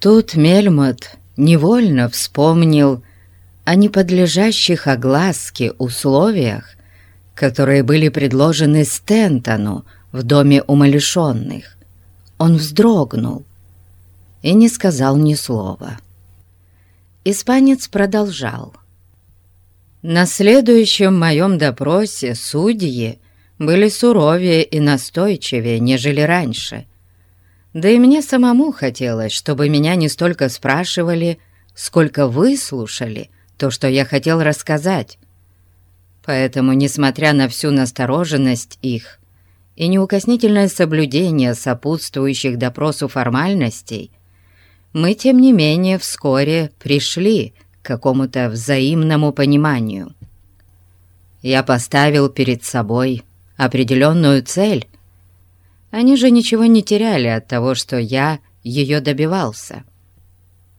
Тут Мельмот невольно вспомнил о неподлежащих огласке условиях, которые были предложены Стентону в доме умалишенных. Он вздрогнул и не сказал ни слова. Испанец продолжал. «На следующем моем допросе судьи были суровее и настойчивее, нежели раньше. Да и мне самому хотелось, чтобы меня не столько спрашивали, сколько выслушали то, что я хотел рассказать. Поэтому, несмотря на всю настороженность их и неукоснительное соблюдение сопутствующих допросу формальностей, мы, тем не менее, вскоре пришли к какому-то взаимному пониманию. Я поставил перед собой определенную цель. Они же ничего не теряли от того, что я ее добивался.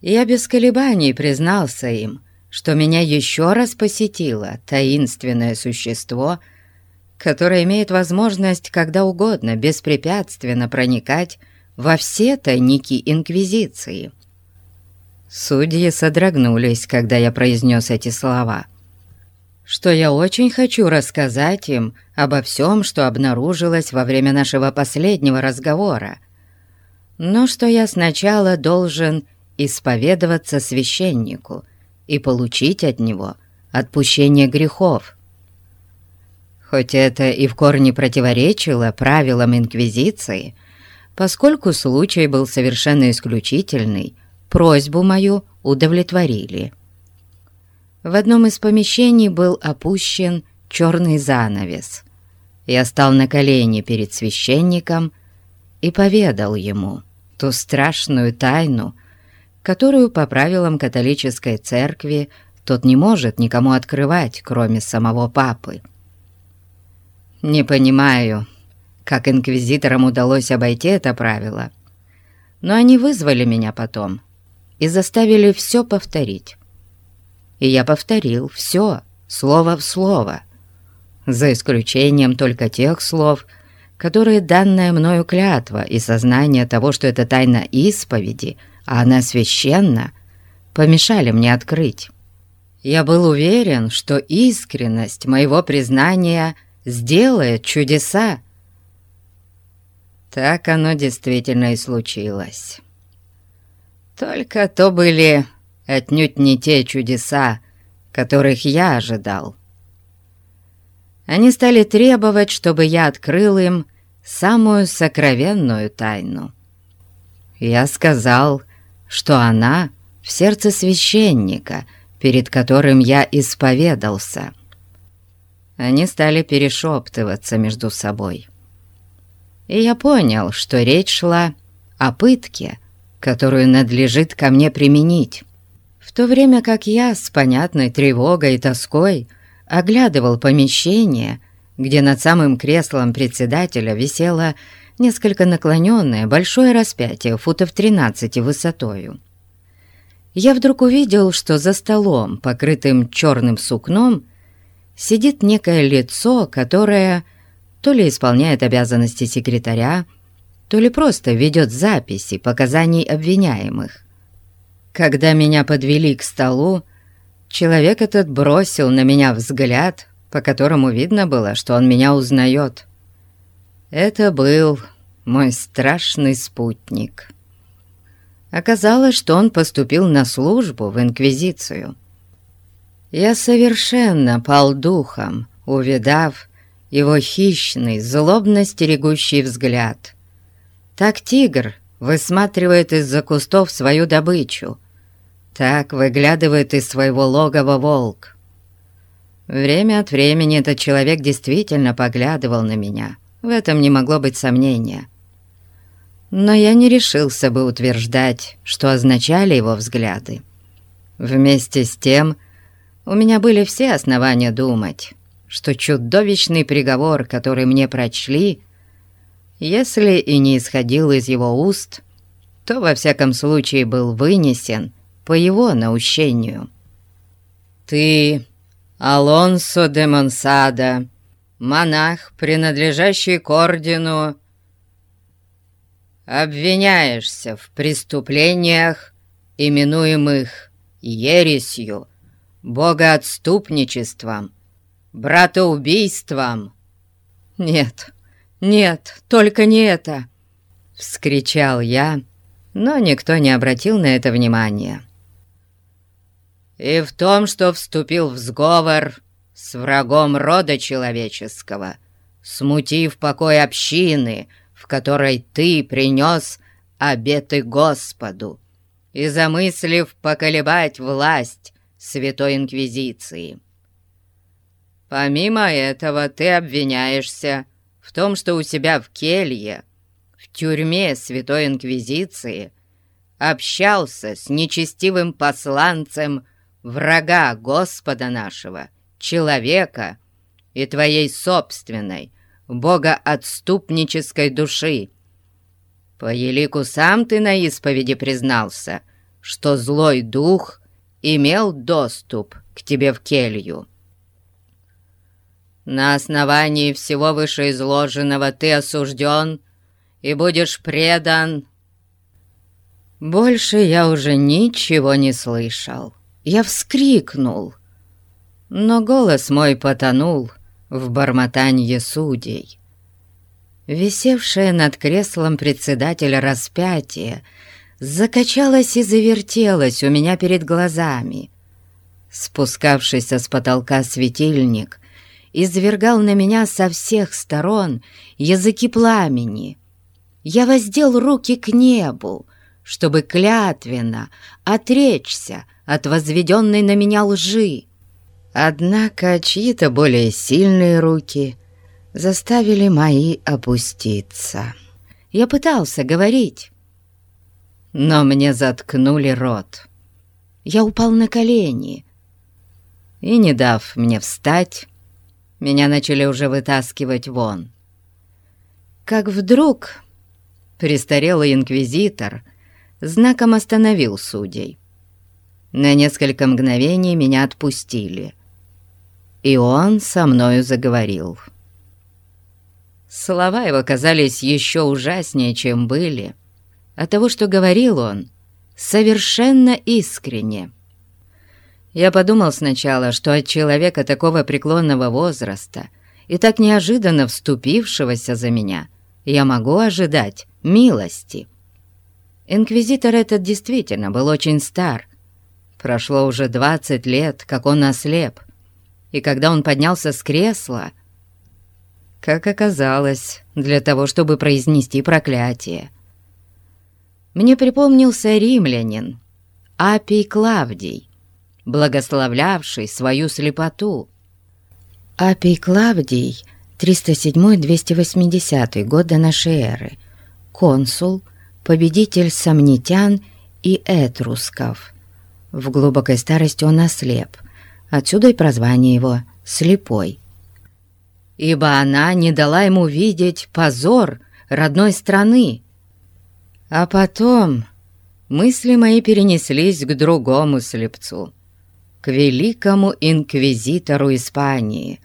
Я без колебаний признался им, что меня еще раз посетило таинственное существо, которое имеет возможность когда угодно беспрепятственно проникать во все тайники Инквизиции. Судьи содрогнулись, когда я произнес эти слова — что я очень хочу рассказать им обо всем, что обнаружилось во время нашего последнего разговора, но что я сначала должен исповедоваться священнику и получить от него отпущение грехов. Хоть это и в корне противоречило правилам Инквизиции, поскольку случай был совершенно исключительный, просьбу мою удовлетворили. В одном из помещений был опущен черный занавес. Я стал на колени перед священником и поведал ему ту страшную тайну, которую по правилам католической церкви тот не может никому открывать, кроме самого папы. Не понимаю, как инквизиторам удалось обойти это правило, но они вызвали меня потом и заставили все повторить и я повторил все, слово в слово, за исключением только тех слов, которые данная мною клятва и сознание того, что это тайна исповеди, а она священна, помешали мне открыть. Я был уверен, что искренность моего признания сделает чудеса. Так оно действительно и случилось. Только то были отнюдь не те чудеса, которых я ожидал. Они стали требовать, чтобы я открыл им самую сокровенную тайну. Я сказал, что она в сердце священника, перед которым я исповедался. Они стали перешептываться между собой. И я понял, что речь шла о пытке, которую надлежит ко мне применить то время как я с понятной тревогой и тоской оглядывал помещение, где над самым креслом председателя висело несколько наклоненное большое распятие футов 13 высотою. Я вдруг увидел, что за столом, покрытым черным сукном, сидит некое лицо, которое то ли исполняет обязанности секретаря, то ли просто ведет записи показаний обвиняемых. Когда меня подвели к столу, человек этот бросил на меня взгляд, по которому видно было, что он меня узнает. Это был мой страшный спутник. Оказалось, что он поступил на службу в Инквизицию. Я совершенно пал духом, увидав его хищный, злобно стерегущий взгляд. Так тигр высматривает из-за кустов свою добычу. Так выглядывает из своего логова волк. Время от времени этот человек действительно поглядывал на меня. В этом не могло быть сомнения. Но я не решился бы утверждать, что означали его взгляды. Вместе с тем, у меня были все основания думать, что чудовищный приговор, который мне прочли, если и не исходил из его уст, то во всяком случае был вынесен по его наущению. «Ты, Алонсо де Монсада, монах, принадлежащий к ордену...» обвиняешься в преступлениях, именуемых ересью, богоотступничеством, братоубийством». «Нет, нет, только не это!» — вскричал я, но никто не обратил на это внимания. «И в том, что вступил в сговор с врагом рода человеческого, смутив покой общины, в которой ты принес обеты Господу, и замыслив поколебать власть Святой Инквизиции. Помимо этого ты обвиняешься в том, что у себя в келье, в тюрьме Святой Инквизиции, общался с нечестивым посланцем врага Господа нашего, человека и твоей собственной, богоотступнической души. По елику сам ты на исповеди признался, что злой дух имел доступ к тебе в келью. На основании всего вышеизложенного ты осужден и будешь предан. Больше я уже ничего не слышал. Я вскрикнул, но голос мой потонул в бормотанье судей. Висевшее над креслом председателя распятие закачалось и завертелось у меня перед глазами. Спускавшийся с потолка светильник извергал на меня со всех сторон языки пламени. Я воздел руки к небу, чтобы клятвенно отречься от возведенной на меня лжи. Однако чьи-то более сильные руки заставили мои опуститься. Я пытался говорить, но мне заткнули рот. Я упал на колени, и, не дав мне встать, меня начали уже вытаскивать вон. Как вдруг престарелый инквизитор знаком остановил судей. На несколько мгновений меня отпустили, и он со мною заговорил. Слова его казались еще ужаснее, чем были, от того, что говорил он совершенно искренне. Я подумал сначала, что от человека такого преклонного возраста и так неожиданно вступившегося за меня я могу ожидать милости. Инквизитор этот действительно был очень стар. Прошло уже двадцать лет, как он ослеп, и когда он поднялся с кресла, как оказалось, для того, чтобы произнести проклятие. Мне припомнился римлянин, Апий Клавдий, благословлявший свою слепоту. Апий Клавдий, 307-280 год до нашей эры, консул, победитель сомнитян и этрусков. В глубокой старости он ослеп, отсюда и прозвание его «слепой». Ибо она не дала ему видеть позор родной страны. А потом мысли мои перенеслись к другому слепцу — к великому инквизитору Испании,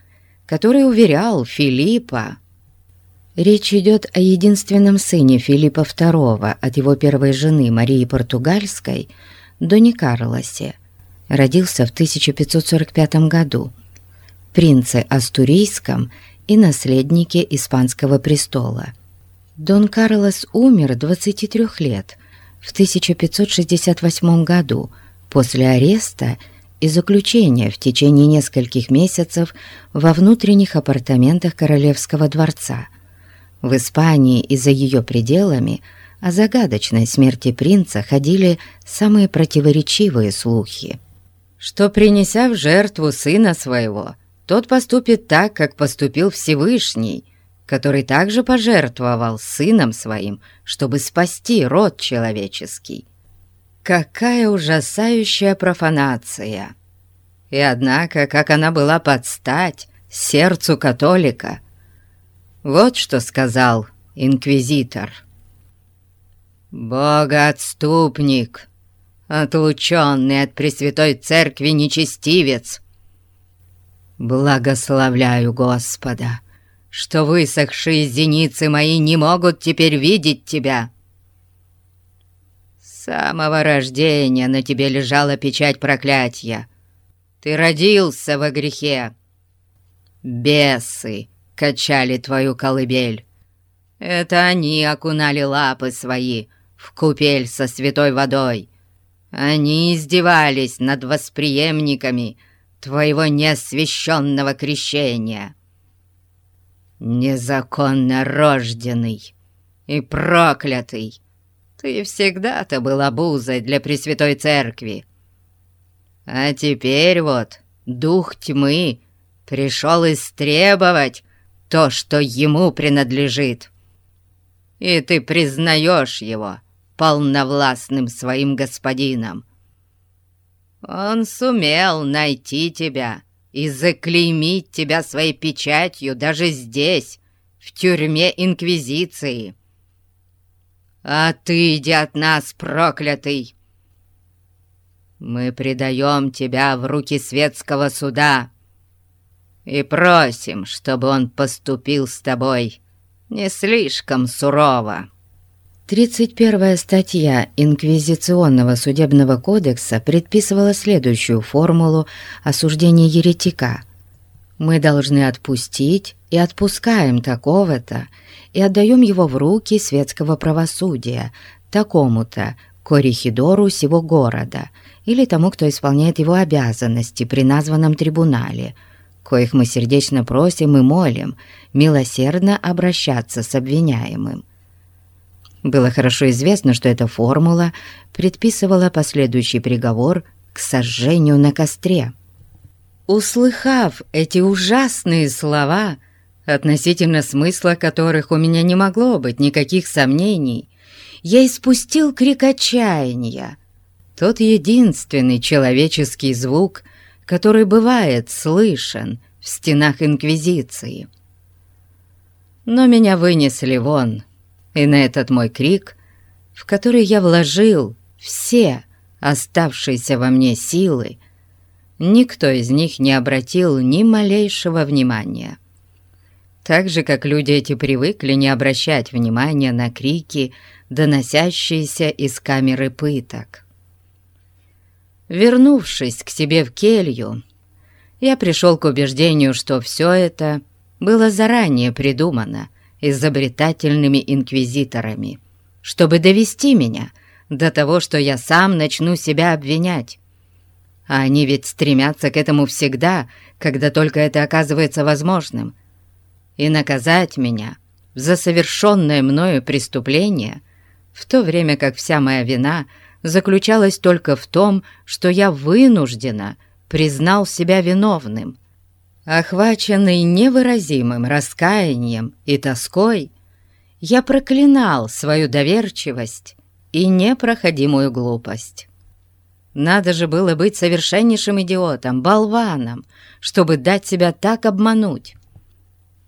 который уверял Филиппа. Речь идет о единственном сыне Филиппа II от его первой жены Марии Португальской, Доне Карлосе. Родился в 1545 году. Принце Астурийском и наследнике испанского престола. Дон Карлос умер 23 лет в 1568 году после ареста и заключения в течение нескольких месяцев во внутренних апартаментах Королевского дворца. В Испании и за ее пределами о загадочной смерти принца ходили самые противоречивые слухи. Что, принеся в жертву сына своего, тот поступит так, как поступил Всевышний, который также пожертвовал сыном своим, чтобы спасти род человеческий. Какая ужасающая профанация! И однако, как она была под стать сердцу католика. Вот что сказал инквизитор. «Богоотступник, отлученный от Пресвятой Церкви нечестивец, благословляю Господа, что высохшие зеницы мои не могут теперь видеть тебя» С самого рождения на тебе лежала печать проклятия. Ты родился во грехе. Бесы качали твою колыбель. Это они окунали лапы свои в купель со святой водой. Они издевались над восприемниками твоего неосвященного крещения. Незаконно рожденный и проклятый, ты всегда-то был обузой для Пресвятой Церкви. А теперь вот дух тьмы пришел истребовать то, что ему принадлежит. И ты признаешь его полновластным своим господином. Он сумел найти тебя и заклеймить тебя своей печатью даже здесь, в тюрьме Инквизиции. А ты, иди от нас, проклятый! Мы предаем тебя в руки светского суда и просим, чтобы он поступил с тобой не слишком сурово». 31 статья Инквизиционного судебного кодекса предписывала следующую формулу осуждения еретика. «Мы должны отпустить и отпускаем такого-то, и отдаем его в руки светского правосудия, такому-то, корихидору сего города, или тому, кто исполняет его обязанности при названном трибунале, коих мы сердечно просим и молим милосердно обращаться с обвиняемым. Было хорошо известно, что эта формула предписывала последующий приговор к сожжению на костре. Услыхав эти ужасные слова, относительно смысла которых у меня не могло быть никаких сомнений, я испустил крик отчаяния. Тот единственный человеческий звук, который бывает слышен в стенах Инквизиции. Но меня вынесли вон — и на этот мой крик, в который я вложил все оставшиеся во мне силы, никто из них не обратил ни малейшего внимания. Так же, как люди эти привыкли не обращать внимания на крики, доносящиеся из камеры пыток. Вернувшись к себе в келью, я пришел к убеждению, что все это было заранее придумано изобретательными инквизиторами, чтобы довести меня до того, что я сам начну себя обвинять. А они ведь стремятся к этому всегда, когда только это оказывается возможным. И наказать меня за совершенное мною преступление, в то время как вся моя вина заключалась только в том, что я вынужденно признал себя виновным — Охваченный невыразимым раскаянием и тоской, я проклинал свою доверчивость и непроходимую глупость. Надо же было быть совершеннейшим идиотом, болваном, чтобы дать себя так обмануть.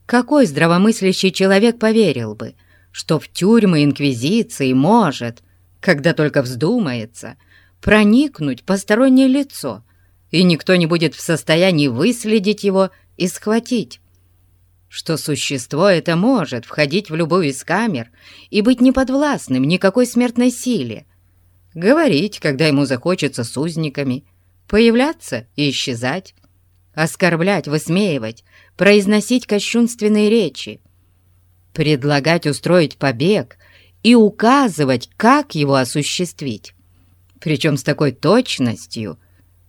Какой здравомыслящий человек поверил бы, что в тюрьмы Инквизиции может, когда только вздумается, проникнуть постороннее лицо — и никто не будет в состоянии выследить его и схватить. Что существо это может входить в любую из камер и быть неподвластным никакой смертной силе, говорить, когда ему захочется с узниками, появляться и исчезать, оскорблять, высмеивать, произносить кощунственные речи, предлагать устроить побег и указывать, как его осуществить, причем с такой точностью –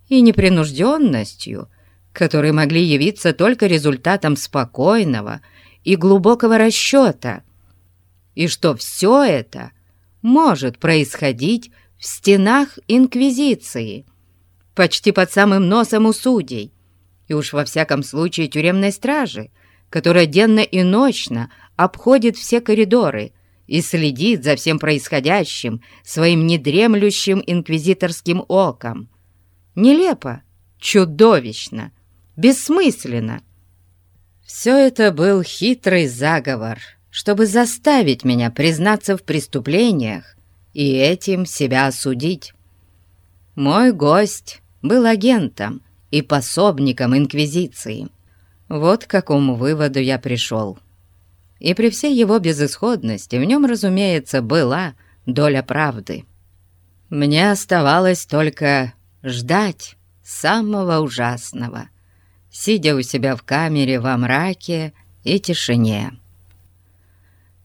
и непринужденностью, которые могли явиться только результатом спокойного и глубокого расчета, и что все это может происходить в стенах Инквизиции, почти под самым носом у судей, и уж во всяком случае тюремной стражи, которая денно и ночно обходит все коридоры и следит за всем происходящим своим недремлющим инквизиторским оком. Нелепо, чудовищно, бессмысленно. Все это был хитрый заговор, чтобы заставить меня признаться в преступлениях и этим себя осудить. Мой гость был агентом и пособником Инквизиции. Вот к какому выводу я пришел. И при всей его безысходности в нем, разумеется, была доля правды. Мне оставалось только ждать самого ужасного, сидя у себя в камере во мраке и тишине.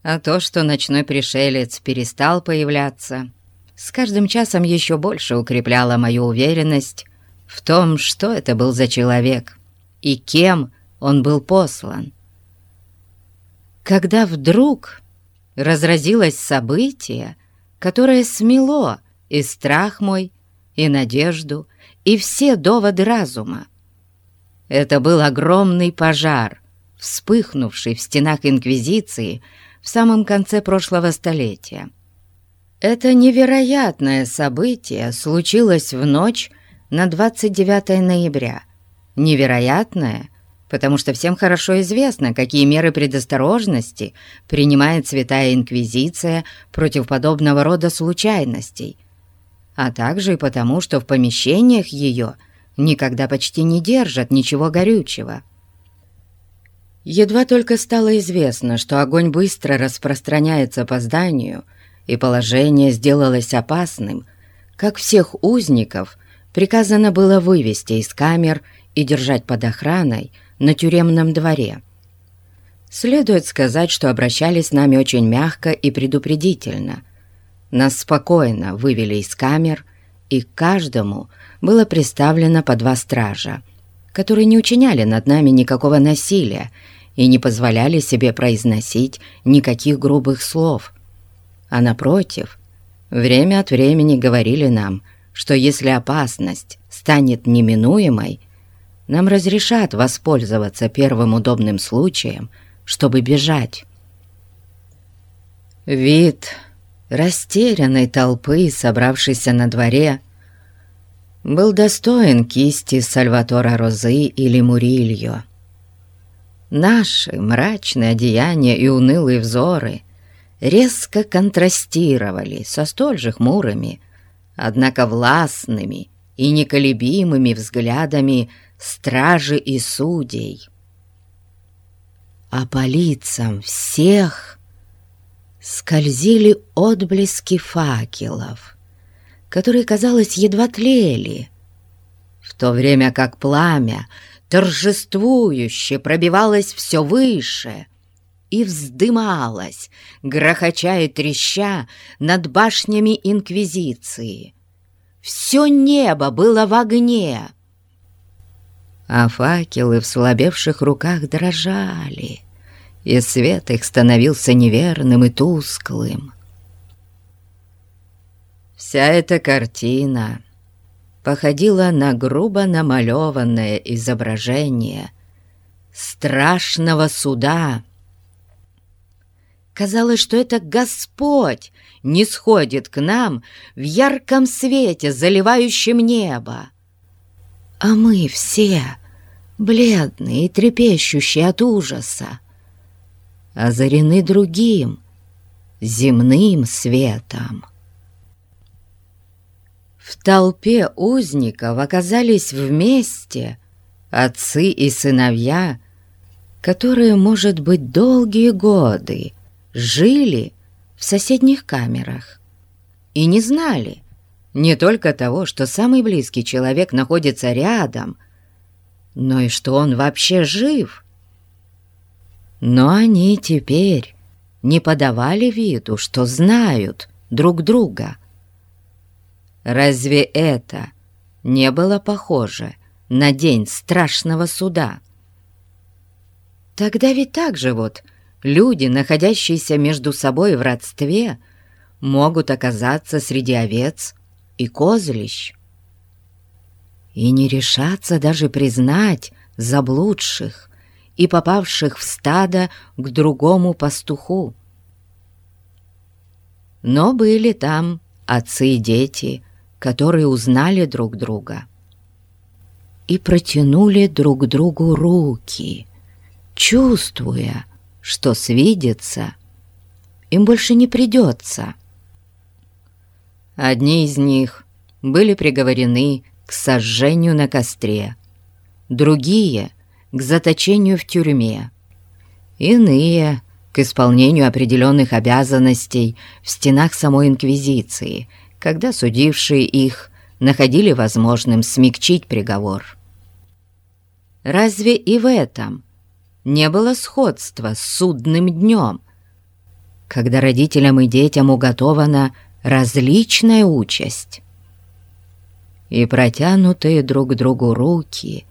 А то, что ночной пришелец перестал появляться, с каждым часом еще больше укрепляло мою уверенность в том, что это был за человек и кем он был послан. Когда вдруг разразилось событие, которое смело и страх мой, и надежду, и все доводы разума. Это был огромный пожар, вспыхнувший в стенах Инквизиции в самом конце прошлого столетия. Это невероятное событие случилось в ночь на 29 ноября. Невероятное, потому что всем хорошо известно, какие меры предосторожности принимает Святая Инквизиция против подобного рода случайностей, а также и потому, что в помещениях ее никогда почти не держат ничего горючего. Едва только стало известно, что огонь быстро распространяется по зданию, и положение сделалось опасным, как всех узников приказано было вывести из камер и держать под охраной на тюремном дворе. Следует сказать, что обращались с нами очень мягко и предупредительно. Нас спокойно вывели из камер, и каждому было представлено по два стража, которые не учиняли над нами никакого насилия и не позволяли себе произносить никаких грубых слов. А напротив, время от времени говорили нам, что если опасность станет неминуемой, нам разрешат воспользоваться первым удобным случаем, чтобы бежать. Вид растерянной толпы, собравшейся на дворе, был достоин кисти Сальватора Розы или Мурильо. Наши мрачные одеяния и унылые взоры резко контрастировали со столь же хмурыми, однако властными и неколебимыми взглядами стражи и судей. А по лицам всех скользили отблески факелов, которые, казалось, едва тлели, в то время как пламя торжествующе пробивалось все выше и вздымалось, грохоча и треща над башнями Инквизиции. Все небо было в огне, а факелы в слабевших руках дрожали, и свет их становился неверным и тусклым. Вся эта картина походила на грубо намалеванное изображение страшного суда. Казалось, что это Господь не сходит к нам в ярком свете, заливающем небо. А мы все бледные и трепещущие от ужаса, озарены другим, земным светом. В толпе узников оказались вместе отцы и сыновья, которые, может быть, долгие годы жили в соседних камерах и не знали не только того, что самый близкий человек находится рядом — но и что он вообще жив. Но они теперь не подавали виду, что знают друг друга. Разве это не было похоже на день страшного суда? Тогда ведь так же вот люди, находящиеся между собой в родстве, могут оказаться среди овец и козлищ и не решаться даже признать заблудших и попавших в стадо к другому пастуху. Но были там отцы и дети, которые узнали друг друга и протянули друг другу руки, чувствуя, что свидеться им больше не придется. Одни из них были приговорены к сожжению на костре, другие — к заточению в тюрьме, иные — к исполнению определенных обязанностей в стенах самой Инквизиции, когда судившие их находили возможным смягчить приговор. Разве и в этом не было сходства с судным днем, когда родителям и детям уготована различная участь? И протянутые друг другу руки,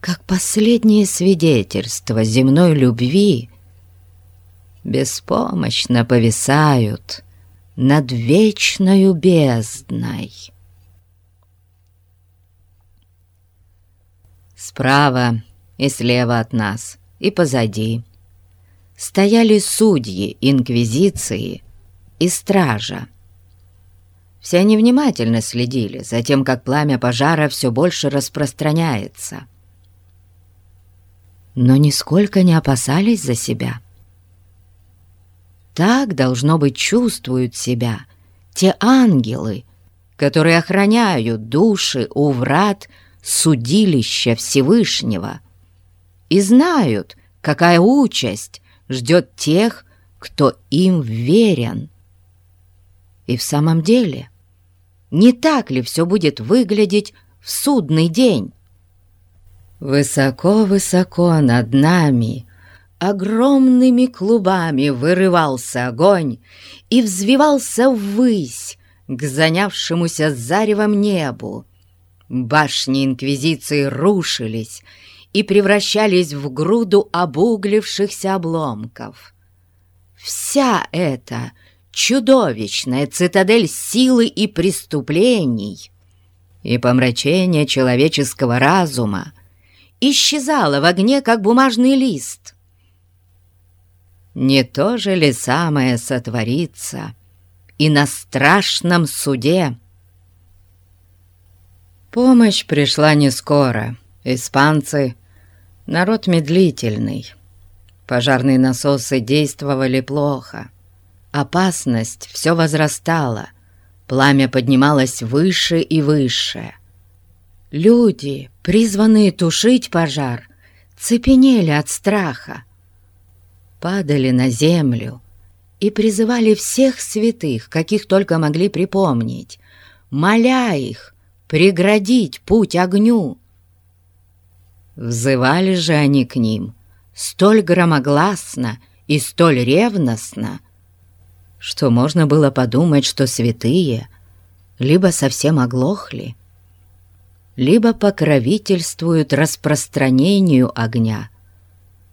как последнее свидетельство земной любви, беспомощно повисают над вечною бездной. Справа и слева от нас, и позади стояли судьи Инквизиции и стража. Все они внимательно следили за тем, как пламя пожара все больше распространяется. Но нисколько не опасались за себя. Так, должно быть, чувствуют себя те ангелы, которые охраняют души у врат судилища Всевышнего и знают, какая участь ждет тех, кто им верен. И в самом деле, не так ли все будет выглядеть в судный день? Высоко-высоко над нами огромными клубами вырывался огонь и взвивался ввысь к занявшемуся заревом небу. Башни Инквизиции рушились и превращались в груду обуглившихся обломков. Вся эта чудовищная цитадель силы и преступлений и помрачения человеческого разума исчезала в огне, как бумажный лист. Не то же ли самое сотворится и на страшном суде? Помощь пришла не скоро. Испанцы — народ медлительный. Пожарные насосы действовали плохо. Опасность все возрастала. Пламя поднималось выше и выше. Люди, призванные тушить пожар, цепенели от страха. Падали на землю и призывали всех святых, каких только могли припомнить, моля их преградить путь огню. Взывали же они к ним столь громогласно и столь ревностно, что можно было подумать, что святые либо совсем оглохли, либо покровительствуют распространению огня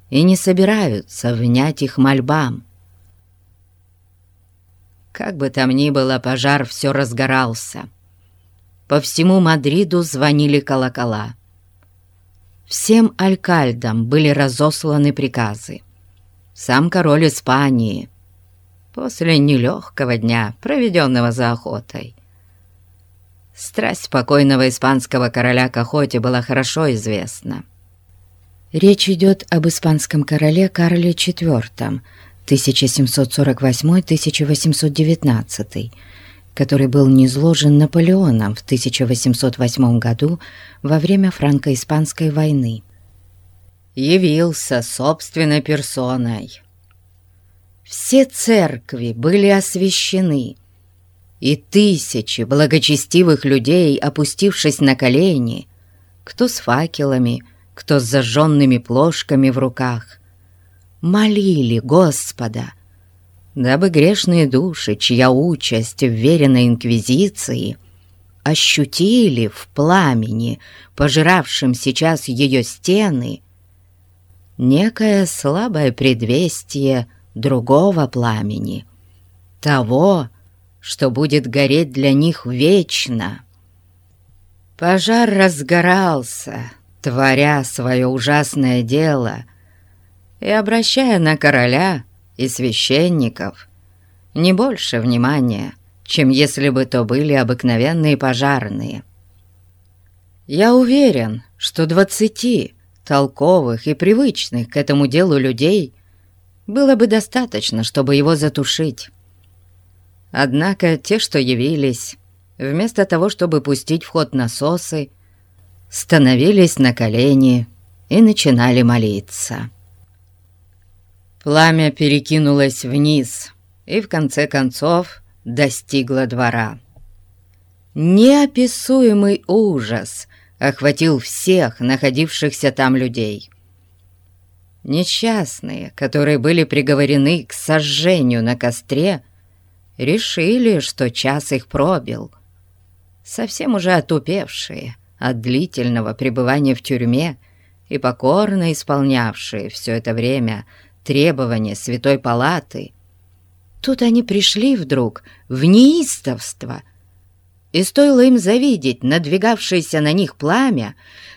и не собираются внять их мольбам. Как бы там ни было, пожар все разгорался — по всему Мадриду звонили колокола. Всем алькальдам были разосланы приказы. Сам король Испании, после нелегкого дня, проведенного за охотой, Страсть покойного испанского короля к охоте была хорошо известна. Речь идет об испанском короле Карле IV, 1748-1819, который был низложен Наполеоном в 1808 году во время франко-испанской войны. Явился собственной персоной. Все церкви были освящены, и тысячи благочестивых людей, опустившись на колени, кто с факелами, кто с зажженными плошками в руках, молили Господа — дабы грешные души, чья участь вверена Инквизиции, ощутили в пламени, пожиравшем сейчас ее стены, некое слабое предвестие другого пламени, того, что будет гореть для них вечно. Пожар разгорался, творя свое ужасное дело и обращая на короля и священников не больше внимания, чем если бы то были обыкновенные пожарные. Я уверен, что двадцати толковых и привычных к этому делу людей было бы достаточно, чтобы его затушить. Однако те, что явились, вместо того, чтобы пустить в ход насосы, становились на колени и начинали молиться. Пламя перекинулось вниз и в конце концов достигло двора. Неописуемый ужас охватил всех находившихся там людей. Несчастные, которые были приговорены к сожжению на костре, решили, что час их пробил. Совсем уже отупевшие от длительного пребывания в тюрьме и покорно исполнявшие все это время требования Святой Палаты, тут они пришли вдруг в неистовство, и стоило им завидеть надвигавшееся на них пламя,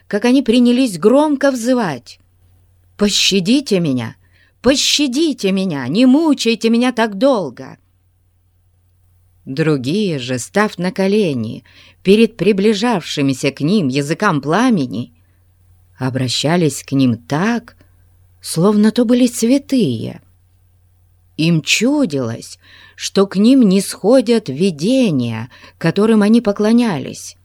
как они принялись громко взывать «Пощадите меня! Пощадите меня! Не мучайте меня так долго!» Другие же, став на колени перед приближавшимися к ним языкам пламени, обращались к ним так, словно то были святые. Им чудилось, что к ним не сходят видения, которым они поклонялись,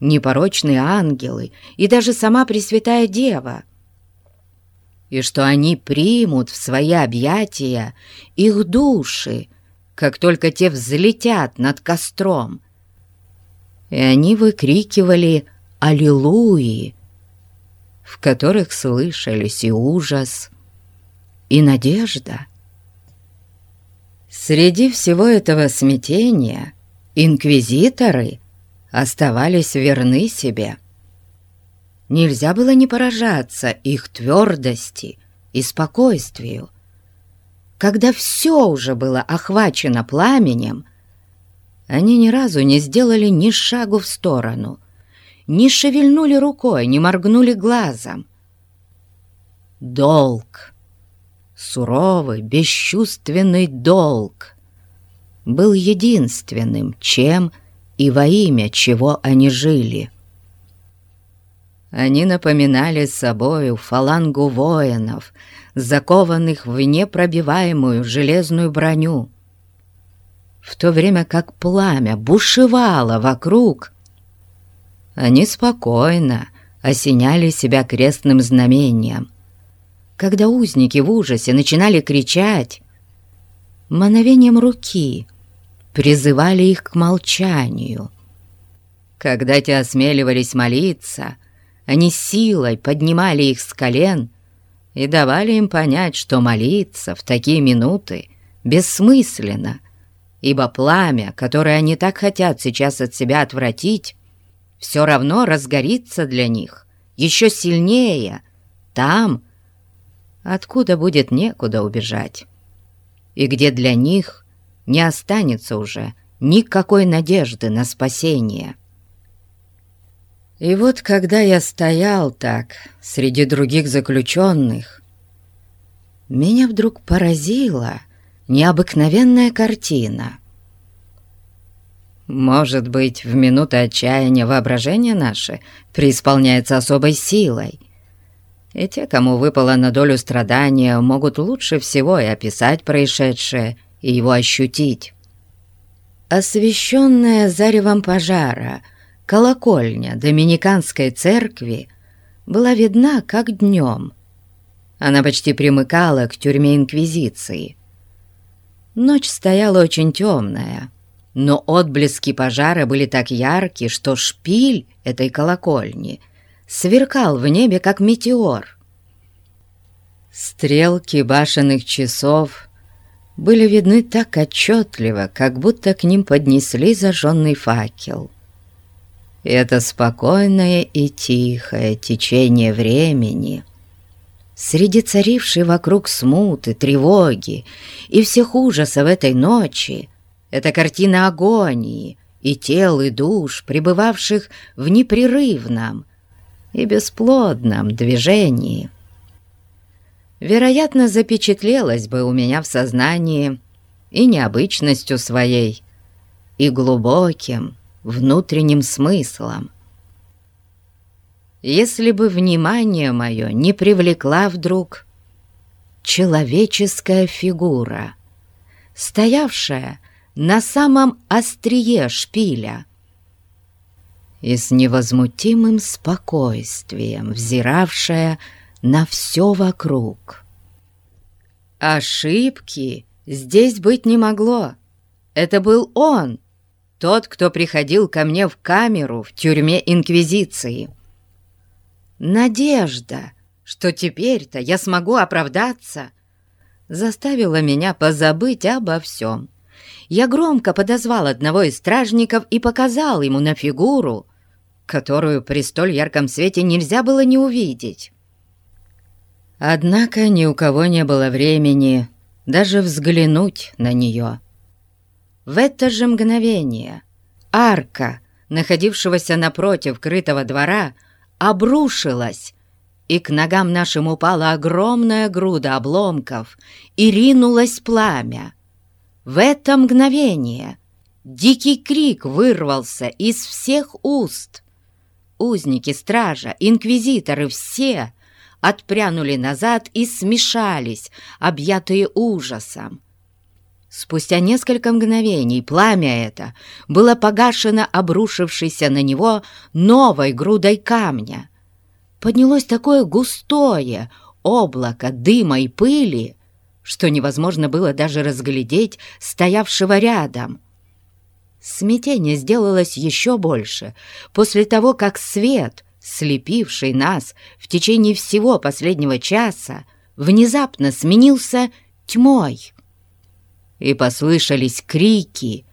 непорочные ангелы и даже сама Пресвятая Дева, и что они примут в свои объятия их души, как только те взлетят над костром. И они выкрикивали «Аллилуйи!», в которых слышались и ужас, и надежда. Среди всего этого смятения инквизиторы оставались верны себе. Нельзя было не поражаться их твердости и спокойствию, когда все уже было охвачено пламенем, они ни разу не сделали ни шагу в сторону, не шевельнули рукой, не моргнули глазом. Долг, суровый, бесчувственный долг, был единственным, чем и во имя чего они жили. Они напоминали собою фалангу воинов — закованных в непробиваемую железную броню. В то время как пламя бушевало вокруг, они спокойно осеняли себя крестным знамением. Когда узники в ужасе начинали кричать, мановением руки призывали их к молчанию. Когда те осмеливались молиться, они силой поднимали их с колен — и давали им понять, что молиться в такие минуты бессмысленно, ибо пламя, которое они так хотят сейчас от себя отвратить, все равно разгорится для них еще сильнее там, откуда будет некуда убежать, и где для них не останется уже никакой надежды на спасение. И вот когда я стоял так среди других заключенных, меня вдруг поразила необыкновенная картина. Может быть, в минуты отчаяния воображение наше преисполняется особой силой, и те, кому выпало на долю страдания, могут лучше всего и описать происшедшее, и его ощутить. Освещенная заревом пожара — колокольня Доминиканской церкви была видна как днем. Она почти примыкала к тюрьме Инквизиции. Ночь стояла очень темная, но отблески пожара были так ярки, что шпиль этой колокольни сверкал в небе, как метеор. Стрелки башенных часов были видны так отчетливо, как будто к ним поднесли зажженный факел. Это спокойное и тихое течение времени, среди царившей вокруг смуты, тревоги и всех ужасов этой ночи, это картина агонии и тел и душ, пребывавших в непрерывном и бесплодном движении. Вероятно, запечатлелась бы у меня в сознании и необычностью своей, и глубоким, внутренним смыслом. Если бы внимание мое не привлекла вдруг человеческая фигура, стоявшая на самом острие шпиля и с невозмутимым спокойствием взиравшая на все вокруг. Ошибки здесь быть не могло. Это был он — тот, кто приходил ко мне в камеру в тюрьме Инквизиции. Надежда, что теперь-то я смогу оправдаться, заставила меня позабыть обо всем. Я громко подозвал одного из стражников и показал ему на фигуру, которую при столь ярком свете нельзя было не увидеть. Однако ни у кого не было времени даже взглянуть на нее. В это же мгновение арка, находившегося напротив крытого двора, обрушилась, и к ногам нашим упала огромная груда обломков и ринулось пламя. В это мгновение дикий крик вырвался из всех уст. Узники, стража, инквизиторы — все отпрянули назад и смешались, объятые ужасом. Спустя несколько мгновений пламя это было погашено обрушившейся на него новой грудой камня. Поднялось такое густое облако дыма и пыли, что невозможно было даже разглядеть стоявшего рядом. Смятение сделалось еще больше после того, как свет, слепивший нас в течение всего последнего часа, внезапно сменился тьмой и послышались крики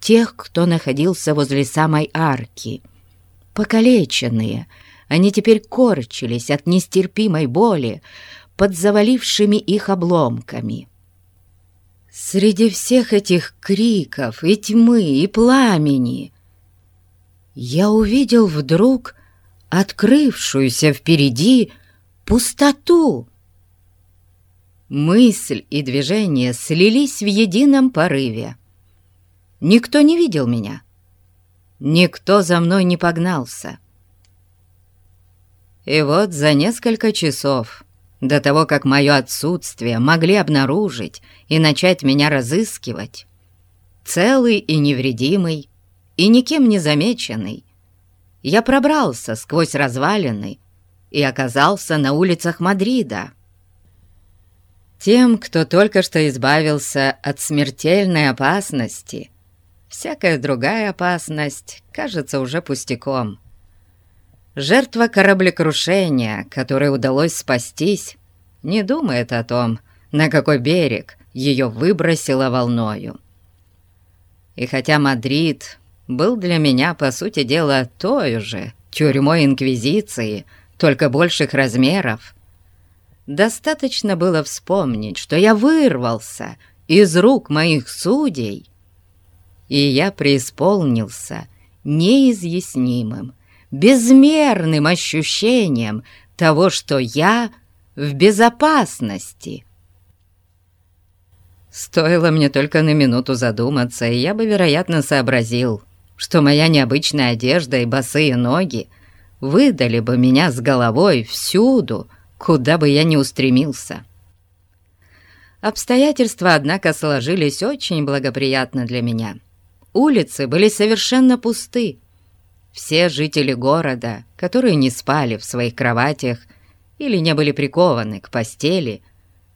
тех, кто находился возле самой арки. Покалеченные, они теперь корчились от нестерпимой боли под завалившими их обломками. Среди всех этих криков и тьмы, и пламени я увидел вдруг открывшуюся впереди пустоту. Мысль и движение слились в едином порыве. Никто не видел меня. Никто за мной не погнался. И вот за несколько часов до того, как мое отсутствие могли обнаружить и начать меня разыскивать, целый и невредимый, и никем не замеченный, я пробрался сквозь развалины и оказался на улицах Мадрида. Тем, кто только что избавился от смертельной опасности, всякая другая опасность кажется уже пустяком. Жертва кораблекрушения, которой удалось спастись, не думает о том, на какой берег ее выбросило волною. И хотя Мадрид был для меня, по сути дела, той же тюрьмой Инквизиции, только больших размеров, Достаточно было вспомнить, что я вырвался из рук моих судей, и я преисполнился неизъяснимым, безмерным ощущением того, что я в безопасности. Стоило мне только на минуту задуматься, и я бы, вероятно, сообразил, что моя необычная одежда и босые ноги выдали бы меня с головой всюду, куда бы я ни устремился. Обстоятельства, однако, сложились очень благоприятно для меня. Улицы были совершенно пусты. Все жители города, которые не спали в своих кроватях или не были прикованы к постели,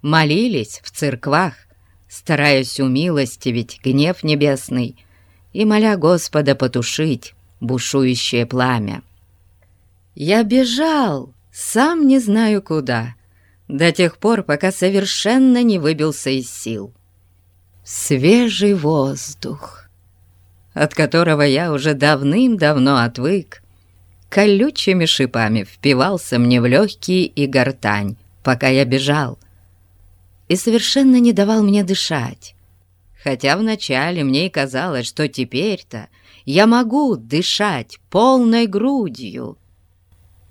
молились в церквах, стараясь умилостивить гнев небесный и моля Господа потушить бушующее пламя. Я бежал, сам не знаю куда, до тех пор, пока совершенно не выбился из сил. Свежий воздух, от которого я уже давным-давно отвык, колючими шипами впивался мне в легкие и гортань, пока я бежал, и совершенно не давал мне дышать. Хотя вначале мне и казалось, что теперь-то я могу дышать полной грудью,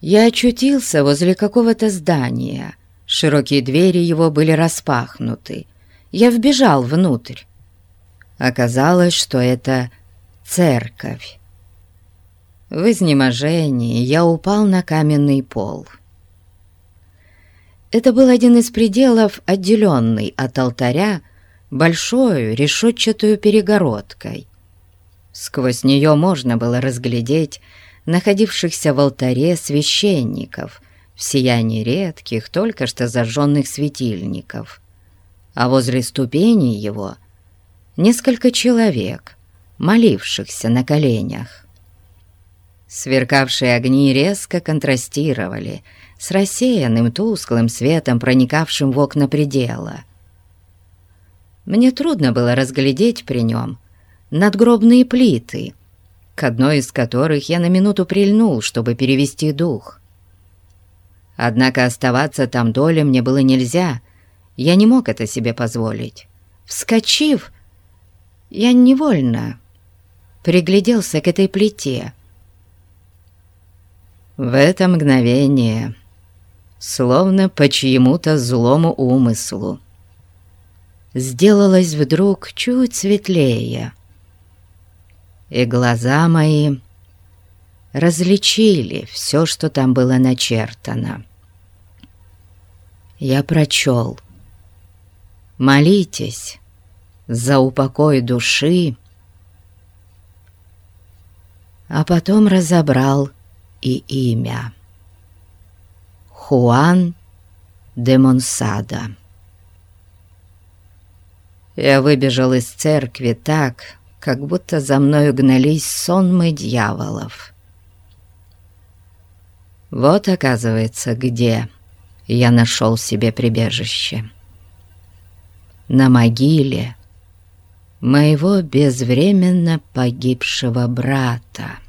я очутился возле какого-то здания. Широкие двери его были распахнуты. Я вбежал внутрь. Оказалось, что это церковь. В изнеможении я упал на каменный пол. Это был один из пределов, отделенный от алтаря большой решетчатую перегородкой. Сквозь нее можно было разглядеть находившихся в алтаре священников в сиянии редких, только что зажженных светильников, а возле ступеней его несколько человек, молившихся на коленях. Сверкавшие огни резко контрастировали с рассеянным тусклым светом, проникавшим в окна предела. Мне трудно было разглядеть при нем надгробные плиты, одной из которых я на минуту прильнул, чтобы перевести дух. Однако оставаться там доле мне было нельзя, я не мог это себе позволить. Вскочив, я невольно пригляделся к этой плите. В это мгновение, словно по чьему-то злому умыслу, сделалось вдруг чуть светлее, и глаза мои различили все, что там было начертано. Я прочел «Молитесь за упокой души», а потом разобрал и имя. Хуан де Монсада. Я выбежал из церкви так, как будто за мною гнались сонмы дьяволов. Вот, оказывается, где я нашел себе прибежище. На могиле моего безвременно погибшего брата.